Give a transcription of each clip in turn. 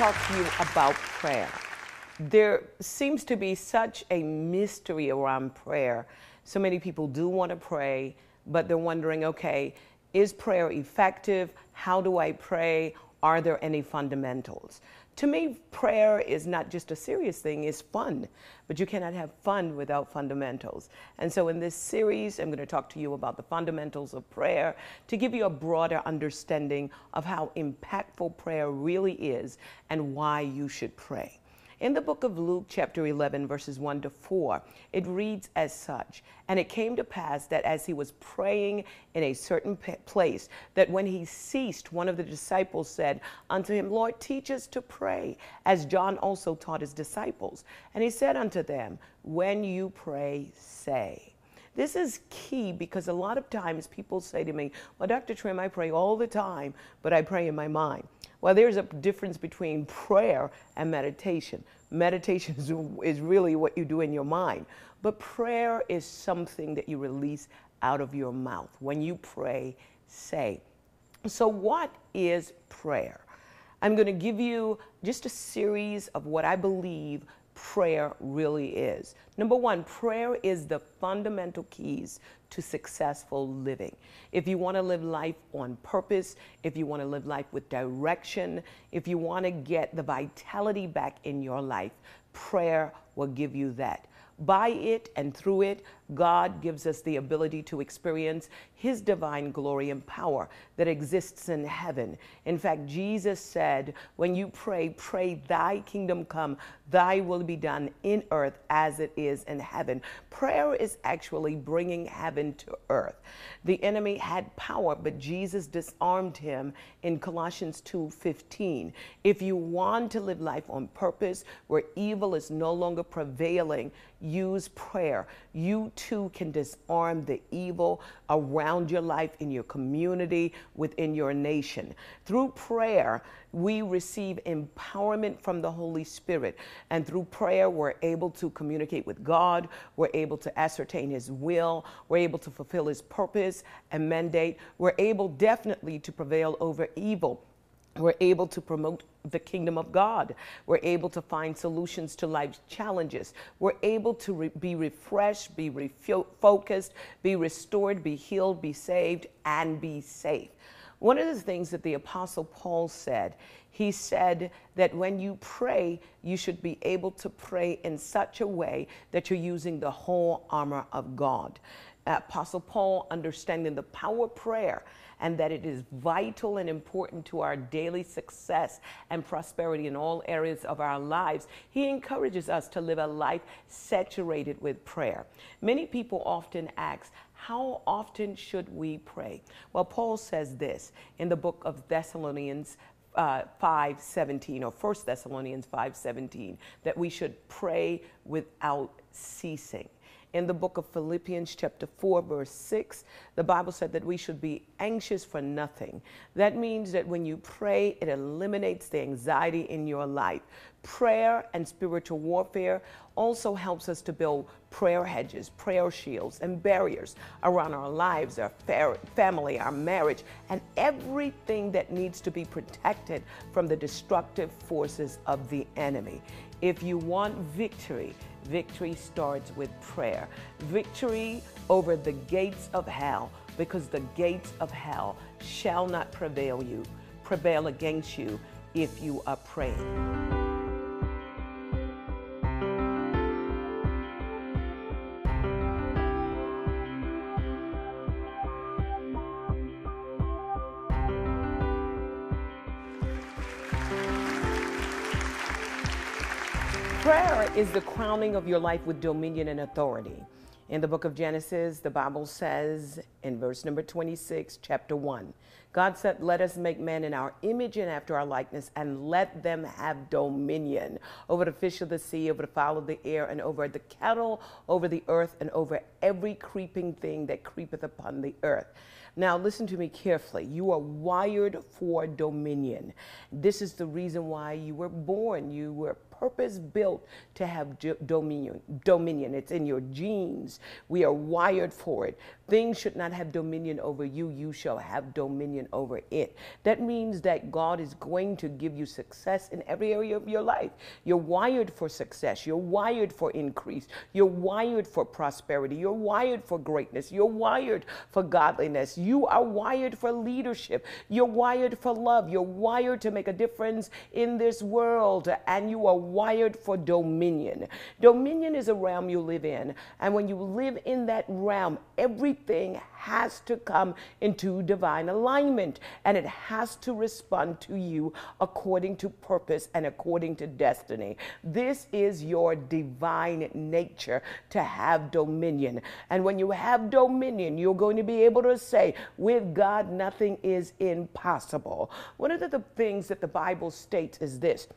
talk to you about prayer. There seems to be such a mystery around prayer. So many people do want to pray, but they're wondering okay, is prayer effective? How do I pray? Are there any fundamentals? To me, prayer is not just a serious thing, it's fun. But you cannot have fun without fundamentals. And so in this series, I'm going to talk to you about the fundamentals of prayer to give you a broader understanding of how impactful prayer really is and why you should pray. In the book of Luke, chapter 11, verses 1 to 4, it reads as such And it came to pass that as he was praying in a certain place, that when he ceased, one of the disciples said unto him, Lord, teach us to pray, as John also taught his disciples. And he said unto them, When you pray, say. This is key because a lot of times people say to me, Well, Dr. Trimm, I pray all the time, but I pray in my mind. Well, there's a difference between prayer and meditation. Meditation is, is really what you do in your mind, but prayer is something that you release out of your mouth. When you pray, say. So, what is prayer? I'm going to give you just a series of what I believe prayer really is. Number one, prayer is the fundamental keys to successful living. If you want to live life on purpose, if you want to live life with direction, if you want to get the vitality back in your life, prayer will give you that. By it and through it, God gives us the ability to experience His divine glory and power that exists in heaven. In fact, Jesus said, When you pray, pray, Thy kingdom come, Thy will be done in earth as it is in heaven. Prayer is actually bringing heaven to earth. The enemy had power, but Jesus disarmed him in Colossians 2:15. If you want to live life on purpose, where evil is no longer prevailing, use prayer. You too can disarm the evil around your life, in your community, within your nation. Through prayer, we receive empowerment from the Holy Spirit. And through prayer, we're able to communicate with God. We're able to ascertain His will. We're able to fulfill His purpose and mandate. We're able definitely to prevail over evil. We're able to promote the kingdom of God. We're able to find solutions to life's challenges. We're able to re- be refreshed, be refocused, be restored, be healed, be saved, and be safe. One of the things that the Apostle Paul said, he said that when you pray, you should be able to pray in such a way that you're using the whole armor of God. Apostle Paul, understanding the power of prayer and that it is vital and important to our daily success and prosperity in all areas of our lives, he encourages us to live a life saturated with prayer. Many people often ask, how often should we pray? Well, Paul says this in the book of Thessalonians uh, 5:17 or 1 Thessalonians 5:17 that we should pray without ceasing in the book of Philippians, chapter 4, verse 6, the Bible said that we should be anxious for nothing. That means that when you pray, it eliminates the anxiety in your life. Prayer and spiritual warfare also helps us to build prayer hedges, prayer shields, and barriers around our lives, our family, our marriage, and everything that needs to be protected from the destructive forces of the enemy. If you want victory, Victory starts with prayer. Victory over the gates of hell, because the gates of hell shall not prevail you, prevail against you if you are praying. Is the crowning of your life with dominion and authority. In the book of Genesis, the Bible says in verse number 26, chapter 1, God said, Let us make man in our image and after our likeness, and let them have dominion over the fish of the sea, over the fowl of the air, and over the cattle, over the earth, and over every creeping thing that creepeth upon the earth. Now, listen to me carefully. You are wired for dominion. This is the reason why you were born. You were purpose built to have dominion. Dominion. It's in your genes. We are wired for it. Things should not have dominion over you. You shall have dominion over it. That means that God is going to give you success in every area of your life. You're wired for success. You're wired for increase. You're wired for prosperity. You're wired for greatness. You're wired for godliness. You are wired for leadership. You're wired for love. You're wired to make a difference in this world. And you are wired for dominion. Dominion is a realm you live in. And when you live in that realm, everything has to come into divine alignment and it has to respond to you according to purpose and according to destiny. This is your divine nature to have dominion. And when you have dominion, you're going to be able to say, with God, nothing is impossible. One of the things that the Bible states is this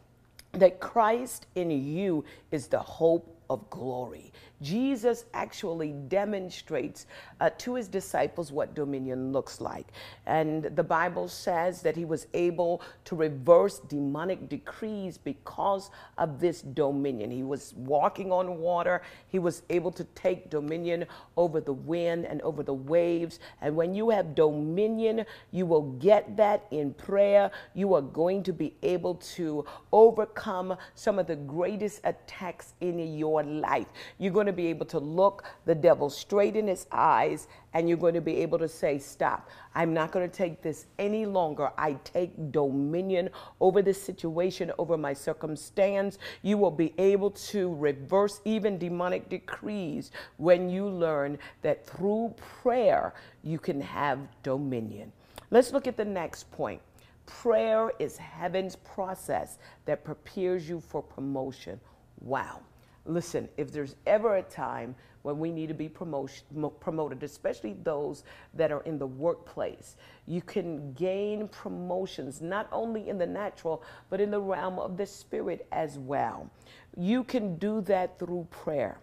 that Christ in you is the hope of glory. Jesus actually demonstrates uh, to his disciples what dominion looks like. And the Bible says that he was able to reverse demonic decrees because of this dominion. He was walking on water, he was able to take dominion over the wind and over the waves. And when you have dominion, you will get that in prayer. You are going to be able to overcome some of the greatest attacks in your life. You're going to be able to look the devil straight in his eyes and you're going to be able to say, Stop. I'm not going to take this any longer. I take dominion over this situation, over my circumstance. You will be able to reverse even demonic decrees when you learn that through prayer you can have dominion. Let's look at the next point. Prayer is heaven's process that prepares you for promotion. Wow. Listen, if there's ever a time when we need to be promotion, promoted, especially those that are in the workplace, you can gain promotions not only in the natural, but in the realm of the spirit as well. You can do that through prayer.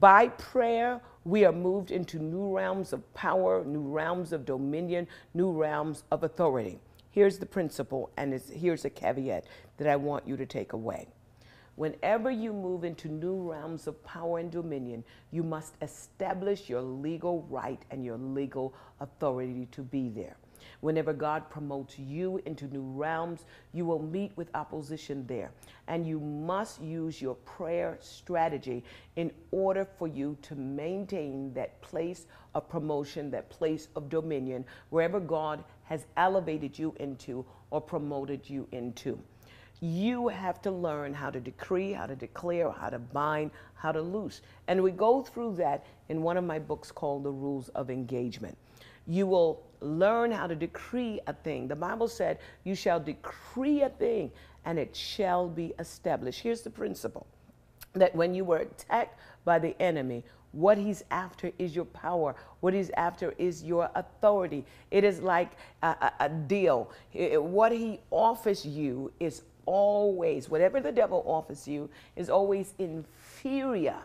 By prayer, we are moved into new realms of power, new realms of dominion, new realms of authority. Here's the principle, and here's a caveat that I want you to take away. Whenever you move into new realms of power and dominion, you must establish your legal right and your legal authority to be there. Whenever God promotes you into new realms, you will meet with opposition there. And you must use your prayer strategy in order for you to maintain that place of promotion, that place of dominion, wherever God has elevated you into or promoted you into. You have to learn how to decree, how to declare, how to bind, how to loose. And we go through that in one of my books called The Rules of Engagement. You will learn how to decree a thing. The Bible said, You shall decree a thing and it shall be established. Here's the principle that when you were attacked by the enemy, what he's after is your power. What he's after is your authority. It is like a, a, a deal. It, what he offers you is always, whatever the devil offers you, is always inferior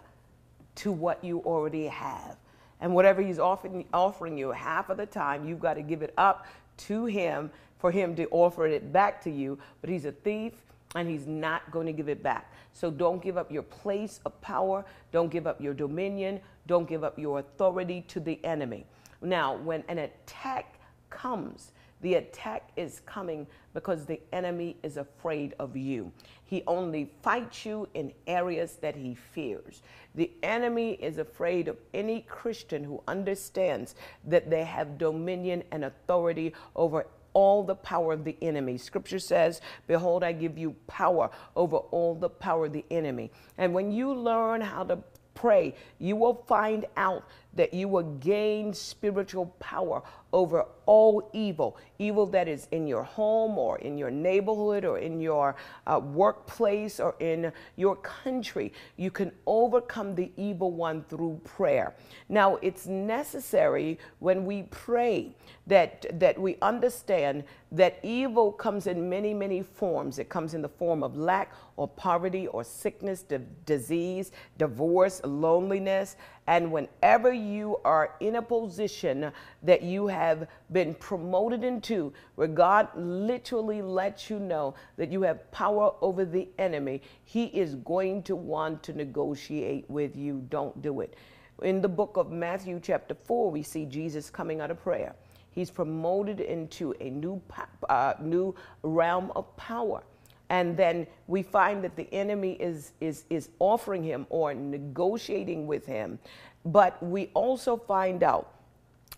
to what you already have. And whatever he's offering, offering you, half of the time, you've got to give it up to him for him to offer it back to you. But he's a thief and he's not going to give it back. So don't give up your place of power. Don't give up your dominion. Don't give up your authority to the enemy. Now, when an attack comes, the attack is coming because the enemy is afraid of you. He only fights you in areas that he fears. The enemy is afraid of any Christian who understands that they have dominion and authority over all the power of the enemy. Scripture says, Behold, I give you power over all the power of the enemy. And when you learn how to pray, you will find out that you will gain spiritual power over all evil, evil that is in your home or in your neighborhood or in your uh, workplace or in your country. You can overcome the evil one through prayer. Now, it's necessary when we pray that, that we understand that evil comes in many, many forms. It comes in the form of lack or poverty or sickness, disease, divorce, loneliness, And whenever you are in a position that you have been promoted into, where God literally lets you know that you have power over the enemy, He is going to want to negotiate with you. Don't do it. In the book of Matthew, chapter 4, we see Jesus coming out of prayer. He's promoted into a new, uh, new realm of power and then we find that the enemy is, is, is offering him or negotiating with him. But we also find out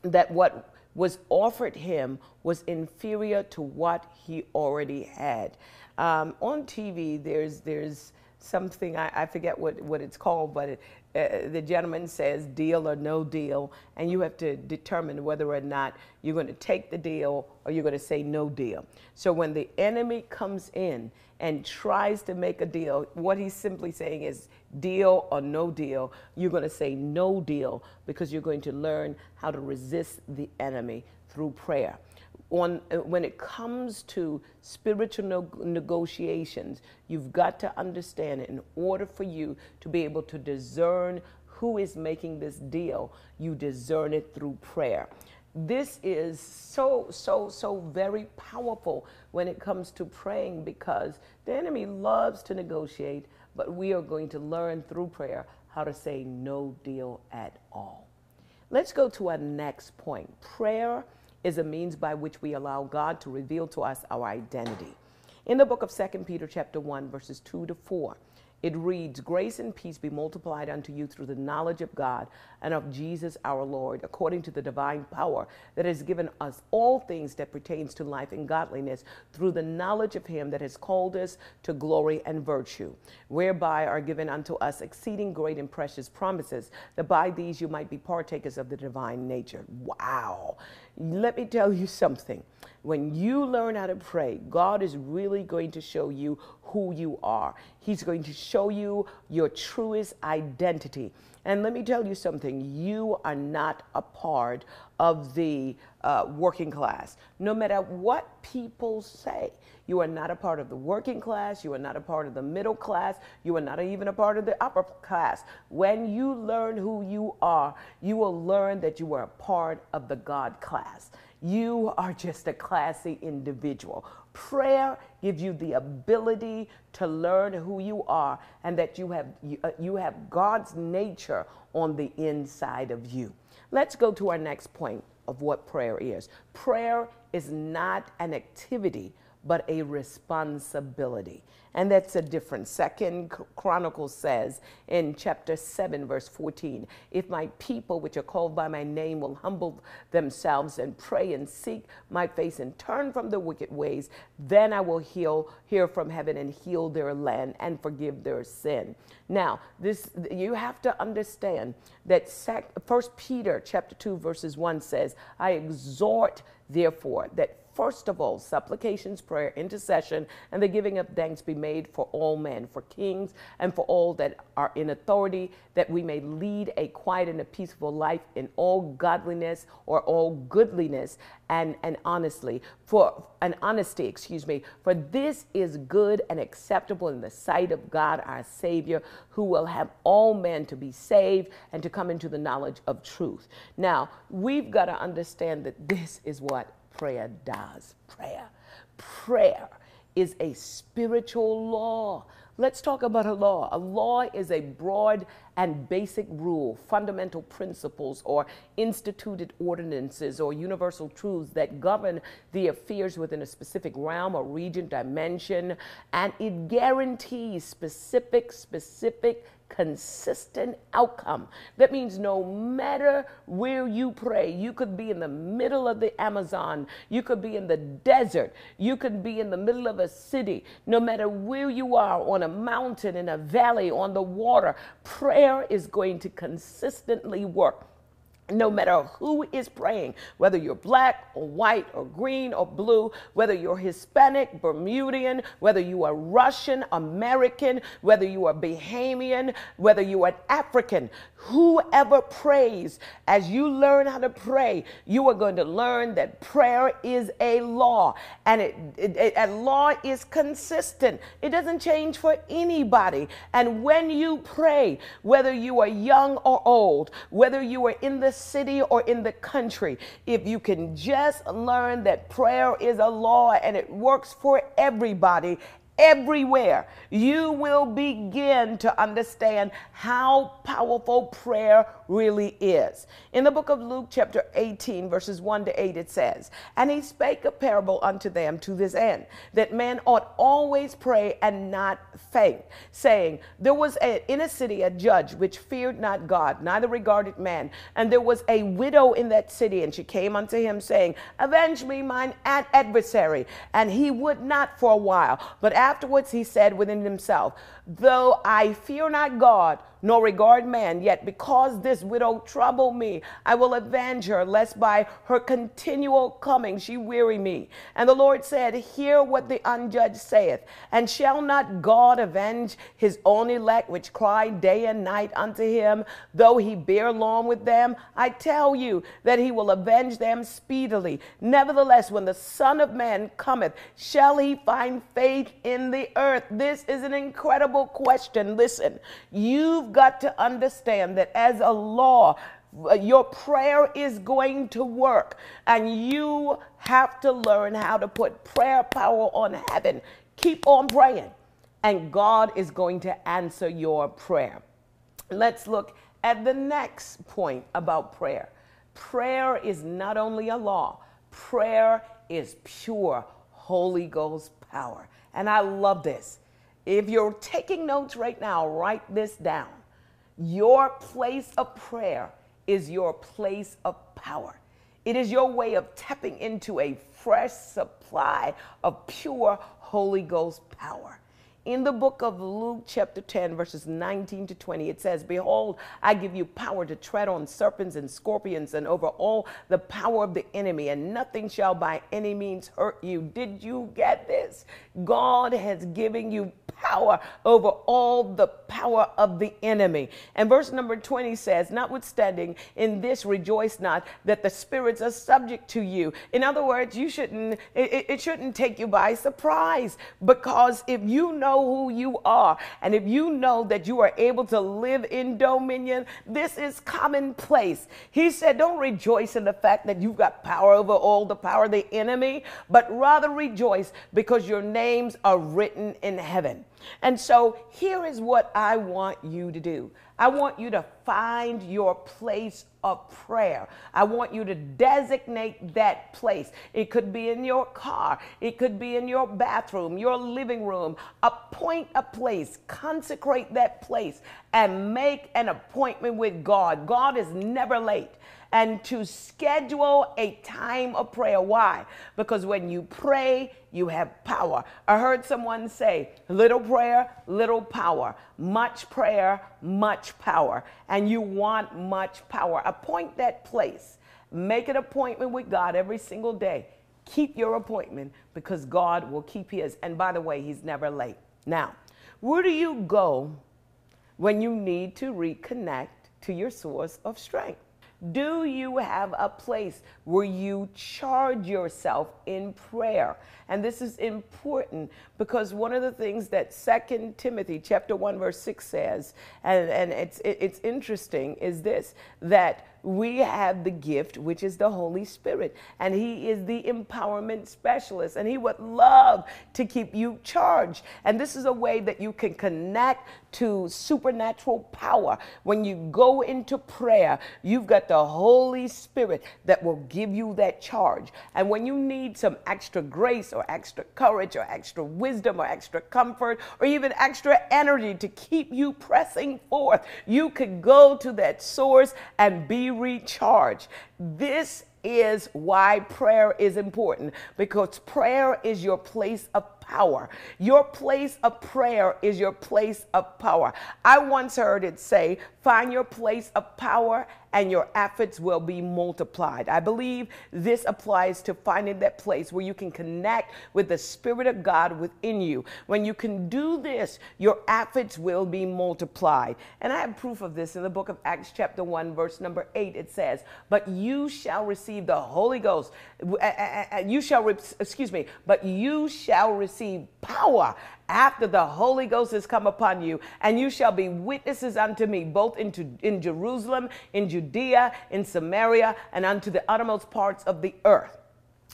that what was offered him was inferior to what he already had. Um, on TV, there's, there's something, I, I, forget what, what it's called, but it, uh, the gentleman says deal or no deal, and you have to determine whether or not you're going to take the deal or you're going to say no deal. So when the enemy comes in and tries to make a deal, what he's simply saying is deal or no deal. You're going to say no deal because you're going to learn how to resist the enemy through prayer. On, uh, when it comes to spiritual no negotiations, you've got to understand it in order for you to be able to discern who is making this deal, you discern it through prayer this is so, so, so very powerful when it comes to praying because the enemy loves to negotiate, but we are going to learn through prayer how to say no deal at all. Let's go to our next point. Prayer is a means by which we allow God to reveal to us our identity. In the book of 2 Peter chapter 1 verses 2 to 4, it reads, Grace and peace be multiplied unto you through the knowledge of God and of Jesus our Lord, according to the divine power that has given us all things that pertains to life and godliness, through the knowledge of him that has called us to glory and virtue, whereby are given unto us exceeding great and precious promises, that by these you might be partakers of the divine nature. Wow. Let me tell you something. When you learn how to pray, God is really going to show you who you are. He's going to show you your truest identity. And let me tell you something you are not a part of the uh, working class. No matter what people say, you are not a part of the working class, you are not a part of the middle class, you are not even a part of the upper class. When you learn who you are, you will learn that you are a part of the God class. You are just a classy individual. Prayer gives you the ability to learn who you are and that you have, you, uh, you have God's nature on the inside of you. Let's go to our next point of what prayer is. Prayer is not an activity, but a responsibility. And that's a difference. Second Chronicles says in chapter 7, verse 14, if my people which are called by my name will humble themselves and pray and seek my face and turn from the wicked ways, then I will heal, hear from heaven and heal their land and forgive their sin. Now, this you have to understand that First Peter chapter 2, verses 1 says, I exhort therefore that First of all, supplications, prayer, intercession, and the giving of thanks be made for all men, for kings, and for all that are in authority, that we may lead a quiet and a peaceful life in all godliness or all goodliness and, and honestly, for an honesty, excuse me, for this is good and acceptable in the sight of God our Savior, who will have all men to be saved and to come into the knowledge of truth. Now, we've got to understand that this is what prayer does. Prayer. Prayer is a spiritual law. Let's talk about a law. A law is a broad and basic rule, fundamental principles, or instituted ordinances or universal truths that govern the affairs within a specific realm or region, dimension, and it guarantees specific, specific consistent outcome. That means no matter where you pray, you could be in the middle of the Amazon, you could be in the desert, you could be in the middle of a city, no matter where you are, on a mountain, in a valley, on the water, prayer is going to consistently work. No matter who is praying, whether you're black or white or green or blue, whether you're Hispanic, Bermudian, whether you are Russian, American, whether you are Bahamian, whether you are African, whoever prays, as you learn how to pray, you are going to learn that prayer is a law and it, it, it a law is consistent. It doesn't change for anybody. And when you pray, whether you are young or old, whether you are in the city or in the country, if you can just learn that prayer is a law and it works for everybody everywhere, you will begin to understand how powerful prayer really is. In the book of Luke, chapter 18, verses 1 to 8, it says, And he spake a parable unto them to this end, that man ought always pray and not faint, saying, There was a, in a city a judge which feared not God, neither regarded man. And there was a widow in that city, and she came unto him, saying, Avenge me mine adversary. And he would not for a while, but afterwards he said within himself, Though I fear not God, nor regard man, yet because this widow trouble me, I will avenge her, lest by her continual coming she weary me. And the Lord said, Hear what the unjudged saith, and shall not God avenge his own elect, which cry day and night unto him, though he bear long with them? I tell you that he will avenge them speedily. Nevertheless, when the Son of Man cometh, shall he find faith in the earth? This is an incredible question. Listen, you've got to understand that as a law, uh, your prayer is going to work, and you have to learn how to put prayer power on heaven. Keep on praying, and God is going to answer your prayer. Let's look at the next point about prayer. Prayer is not only a law, prayer is pure Holy Ghost power. And I love this. If you're taking notes right now, write this down. Your place of prayer is your place of power. It is your way of tapping into a fresh supply of pure Holy Ghost power in the book of Luke, chapter 10, verses 19 to 20, it says, Behold, I give you power to tread on serpents and scorpions and over all the power of the enemy, and nothing shall by any means hurt you. Did you get this? God has given you power over all the power of the enemy. And verse number 20 says, Notwithstanding, in this rejoice not that the spirits are subject to you. In other words, you shouldn't, it, it shouldn't take you by surprise because if you know who you are and if you know that you are able to live in dominion, this is commonplace. He said, Don't rejoice in the fact that you've got power over all the power of the enemy, but rather rejoice because your names are written in heaven. And so here is what I want you to do. I want you to find your place of prayer. I want you to designate that place. It could be in your car, it could be in your bathroom, your living room. Appoint a place, consecrate that place, and make an appointment with God. God is never late and to schedule a time of prayer. Why? Because when you pray, you have power. I heard someone say, little prayer, little power. Much prayer, much power. And you want much power. Appoint that place. Make an appointment with God every single day. Keep your appointment because God will keep his. And by the way, he's never late. Now, where do you go when you need to reconnect to your source of strength? Do you have a place where you charge yourself in prayer? And this is important because one of the things that Second Timothy chapter 1 verse 6 says, and, and it's, it's interesting, is this, that we have the gift, which is the Holy Spirit, and He is the empowerment specialist, and He would love to keep you charged. And this is a way that you can connect to supernatural power. When you go into prayer, you've got the Holy Spirit that will give you that charge. And when you need some extra grace or extra courage or extra wisdom or extra comfort or even extra energy to keep you pressing forth, you could go to that source and be recharge. This is why prayer is important because prayer is your place of power. Your place of prayer is your place of power. I once heard it say, find your place of power and your efforts will be multiplied. I believe this applies to finding that place where you can connect with the Spirit of God within you. When you can do this, your efforts will be multiplied. And I have proof of this in the book of Acts, chapter 1, verse number 8. It says, But you shall receive the Holy Ghost. Uh, uh, uh, you shall, excuse me, but you shall receive power after the Holy Ghost has come upon you, and you shall be witnesses unto me, both into, in Jerusalem, in Judea, in Samaria, and unto the uttermost parts of the earth.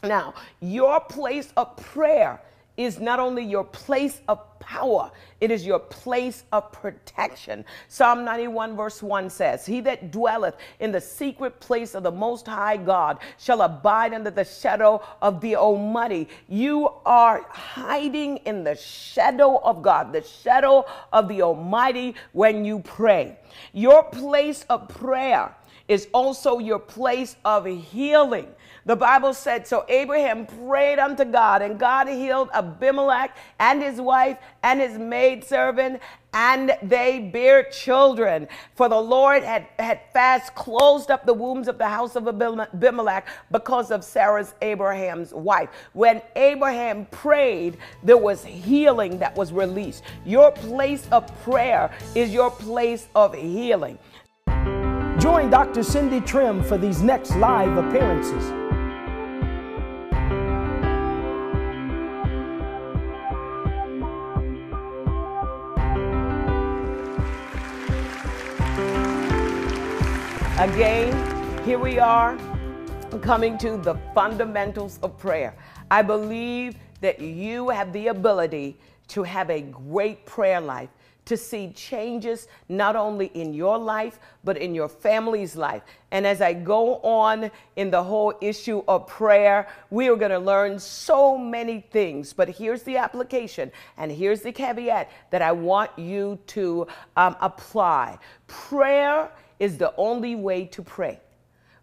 Now, your place of prayer is not only your place of power, it is your place of protection. Psalm 91, verse 1 says, He that dwelleth in the secret place of the Most High God shall abide under the shadow of the Almighty. You are hiding in the shadow of God, the shadow of the Almighty when you pray. Your place of prayer is also your place of healing. The Bible said, So Abraham prayed unto God, and God healed Abimelech and his wife and his maidservant, and they bare children. For the Lord had, had fast closed up the wombs of the house of Abimelech because of Sarah's Abraham's wife. When Abraham prayed, there was healing that was released. Your place of prayer is your place of healing. Join Dr. Cindy Trimm for these next live appearances. Again, here we are coming to the fundamentals of prayer. I believe that you have the ability to have a great prayer life to see changes not only in your life, but in your family's life. And as I go on in the whole issue of prayer, we are going to learn so many things. But here's the application, and here's the caveat that I want you to um, apply prayer is the only way to pray.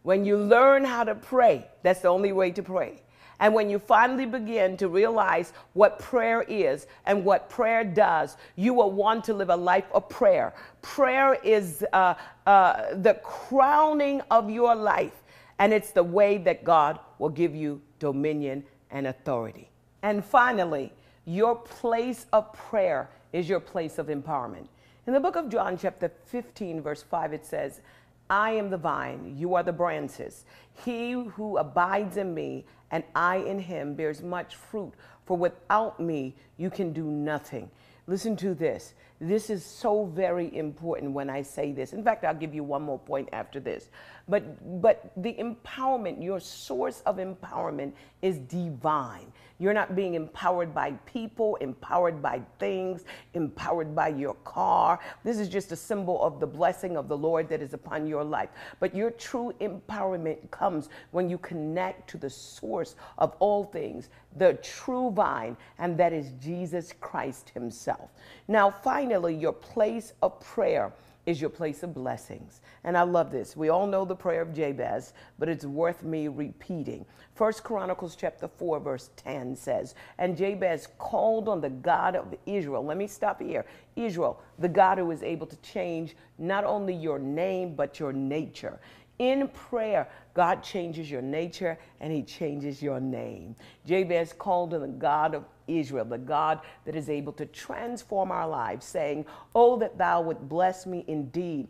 When you learn how to pray, that's the only way to pray. And when you finally begin to realize what prayer is and what prayer does, you will want to live a life of prayer. Prayer is uh, uh, the crowning of your life, and it's the way that God will give you dominion and authority. And finally, your place of prayer is your place of empowerment. In the book of John, chapter 15, verse 5, it says, I am the vine, you are the branches. He who abides in me and I in him bears much fruit, for without me you can do nothing. Listen to this. This is so very important when I say this. In fact, I'll give you one more point after this. But but the empowerment, your source of empowerment is divine. You're not being empowered by people, empowered by things, empowered by your car. This is just a symbol of the blessing of the Lord that is upon your life. But your true empowerment comes when you connect to the source of all things, the true vine, and that is Jesus Christ Himself. Now, finally, your place of prayer is your place of blessings. And I love this. We all know the prayer of Jabez, but it's worth me repeating. First Chronicles chapter 4 verse 10 says, "And Jabez called on the God of Israel." Let me stop here. Israel, the God who is able to change not only your name but your nature. In prayer, God changes your nature and he changes your name. Jabez called on the God of Israel, the God that is able to transform our lives, saying, Oh, that thou would bless me indeed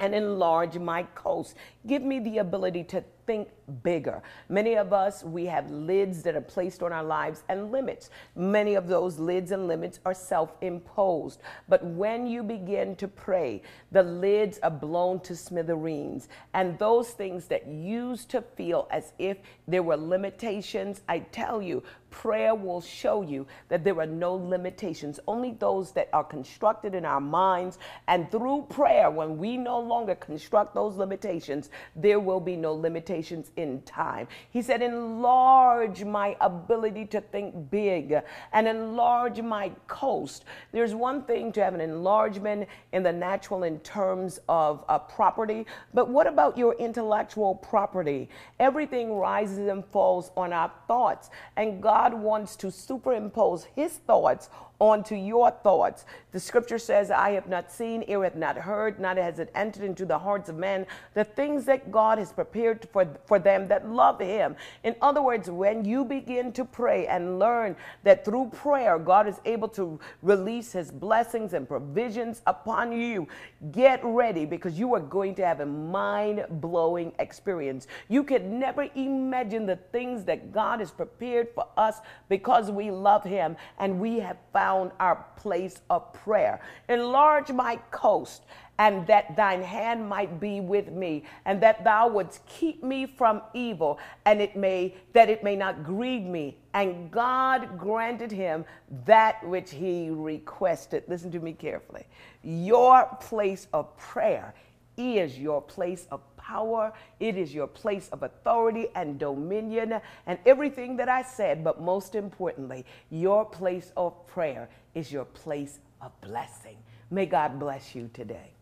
and enlarge my coast. Give me the ability to think bigger. Many of us, we have lids that are placed on our lives and limits. Many of those lids and limits are self imposed. But when you begin to pray, the lids are blown to smithereens. And those things that used to feel as if there were limitations, I tell you, prayer will show you that there are no limitations, only those that are constructed in our minds. And through prayer, when we no longer construct those limitations, there will be no limitations in time. He said, Enlarge my ability to think big and enlarge my coast. There's one thing to have an enlargement in the natural in terms of a property, but what about your intellectual property? Everything rises and falls on our thoughts, and God wants to superimpose His thoughts onto your thoughts. The scripture says, I have not seen, ear hath not heard, neither has it entered into the hearts of men the things that God has prepared for, for them that love him. In other words, when you begin to pray and learn that through prayer, God is able to release his blessings and provisions upon you, get ready because you are going to have a mind blowing experience. You can never imagine the things that God has prepared for us because we love him and we have found our place of prayer. Enlarge my coast and that thine hand might be with me, and that thou wouldst keep me from evil, and it may that it may not grieve me. And God granted him that which he requested. Listen to me carefully. Your place of prayer is your place of power, it is your place of authority and dominion, and everything that I said, but most importantly, your place of prayer is your place of blessing. May God bless you today.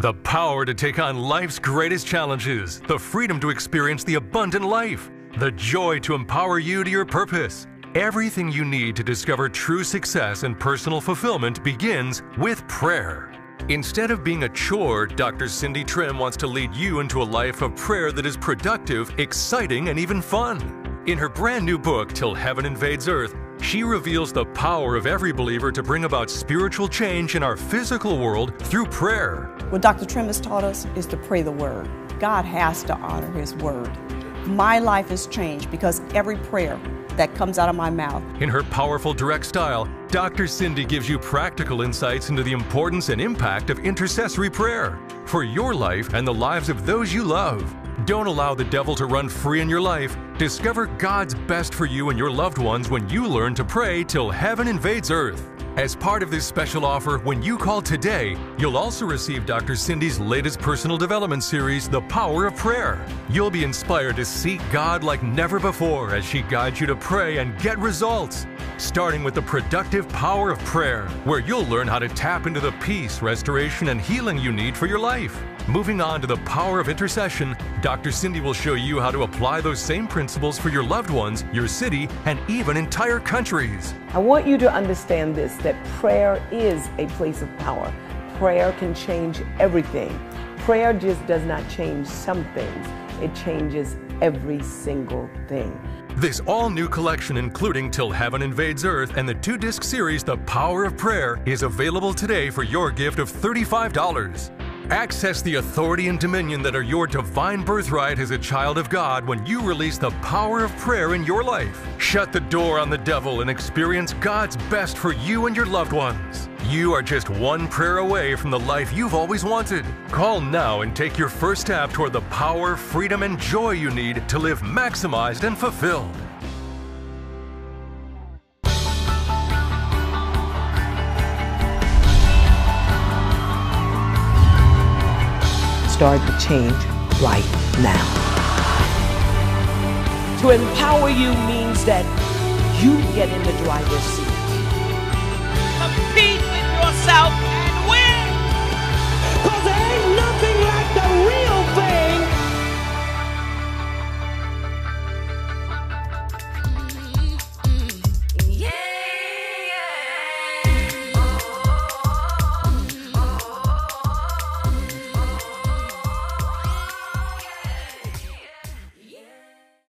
The power to take on life's greatest challenges, the freedom to experience the abundant life, the joy to empower you to your purpose. Everything you need to discover true success and personal fulfillment begins with prayer. Instead of being a chore, Dr. Cindy Trimm wants to lead you into a life of prayer that is productive, exciting, and even fun. In her brand new book, Till Heaven Invades Earth, she reveals the power of every believer to bring about spiritual change in our physical world through prayer. What Dr. Trimm has taught us is to pray the word. God has to honor his word. My life has changed because every prayer that comes out of my mouth. In her powerful, direct style, Dr. Cindy gives you practical insights into the importance and impact of intercessory prayer for your life and the lives of those you love. Don't allow the devil to run free in your life. Discover God's best for you and your loved ones when you learn to pray till heaven invades earth. As part of this special offer, when you call today, you'll also receive Dr. Cindy's latest personal development series, The Power of Prayer. You'll be inspired to seek God like never before as she guides you to pray and get results. Starting with the productive power of prayer, where you'll learn how to tap into the peace, restoration, and healing you need for your life. Moving on to the power of intercession, Dr. Cindy will show you how to apply those same principles for your loved ones, your city, and even entire countries. I want you to understand this that prayer is a place of power. Prayer can change everything. Prayer just does not change some things, it changes every single thing. This all new collection, including Till Heaven Invades Earth and the two disc series, The Power of Prayer, is available today for your gift of $35. Access the authority and dominion that are your divine birthright as a child of God when you release the power of prayer in your life. Shut the door on the devil and experience God's best for you and your loved ones. You are just one prayer away from the life you've always wanted. Call now and take your first step toward the power, freedom, and joy you need to live maximized and fulfilled. start the change right now. To empower you means that you get in the driver's seat. Compete with yourself and win! Because there ain't nothing like the real